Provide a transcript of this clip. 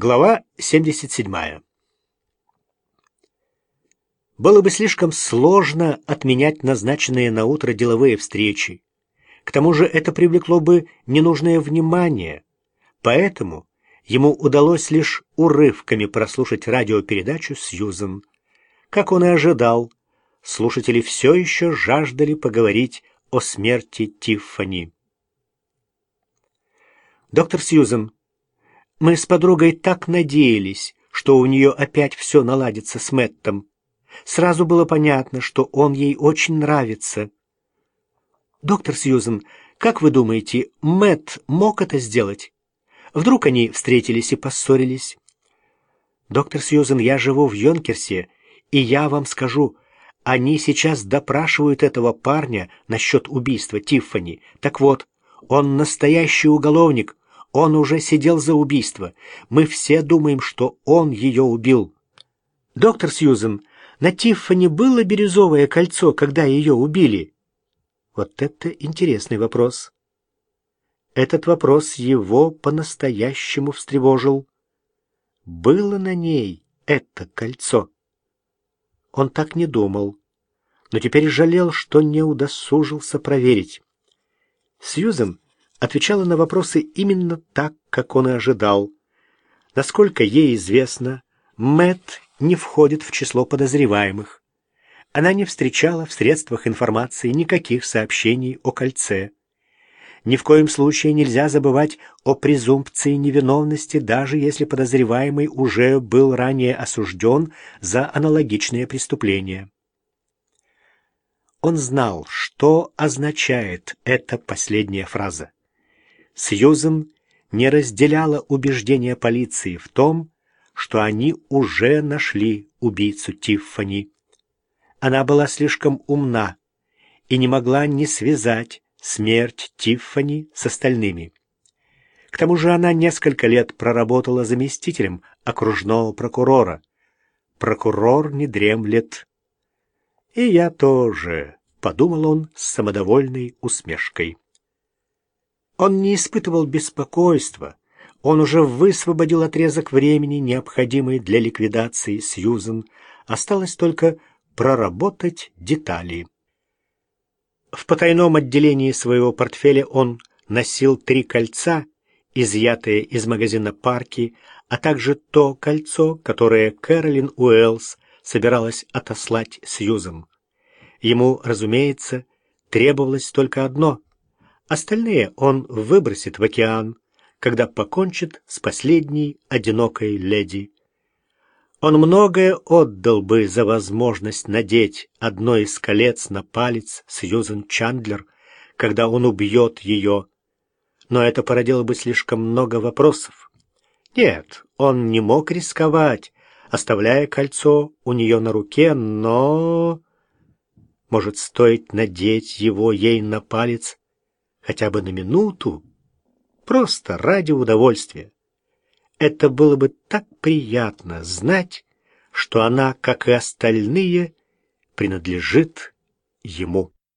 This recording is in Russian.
Глава 77. Было бы слишком сложно отменять назначенные на утро деловые встречи. К тому же это привлекло бы ненужное внимание. Поэтому ему удалось лишь урывками прослушать радиопередачу Сьюзен. Как он и ожидал, слушатели все еще жаждали поговорить о смерти Тиффани. «Доктор Сьюзен, мы с подругой так надеялись, что у нее опять все наладится с Мэттом. Сразу было понятно, что он ей очень нравится. Доктор Сьюзен, как вы думаете, Мэтт мог это сделать? Вдруг они встретились и поссорились? Доктор Сьюзен, я живу в Йонкерсе, и я вам скажу, они сейчас допрашивают этого парня насчет убийства Тиффани. Так вот, он настоящий уголовник, он уже сидел за убийство. Мы все думаем, что он ее убил. Доктор Сьюзен, на Тиффани было бирюзовое кольцо, когда ее убили? Вот это интересный вопрос. Этот вопрос его по-настоящему встревожил. Было на ней это кольцо? Он так не думал, но теперь жалел, что не удосужился проверить. Сьюзен отвечала на вопросы именно так, как он и ожидал. Насколько ей известно, Мэт не входит в число подозреваемых. Она не встречала в средствах информации никаких сообщений о кольце. Ни в коем случае нельзя забывать о презумпции невиновности, даже если подозреваемый уже был ранее осужден за аналогичные преступления. Он знал, что означает эта последняя фраза. Сьюзен не разделяла убеждения полиции в том, что они уже нашли убийцу Тиффани. Она была слишком умна и не могла не связать смерть Тиффани с остальными. К тому же она несколько лет проработала заместителем окружного прокурора. Прокурор не дремлет. «И я тоже», — подумал он с самодовольной усмешкой. Он не испытывал беспокойства. Он уже высвободил отрезок времени, необходимый для ликвидации Сьюзен. Осталось только проработать детали. В потайном отделении своего портфеля он носил три кольца, изъятые из магазина «Парки», а также то кольцо, которое Кэролин Уэллс собиралась отослать Сьюзен. Ему, разумеется, требовалось только одно Остальные он выбросит в океан, когда покончит с последней одинокой леди. Он многое отдал бы за возможность надеть одно из колец на палец Сьюзен Чандлер, когда он убьет ее. Но это породило бы слишком много вопросов. Нет, он не мог рисковать, оставляя кольцо у нее на руке, но... Может, стоит надеть его ей на палец хотя бы на минуту, просто ради удовольствия. Это было бы так приятно знать, что она, как и остальные, принадлежит ему.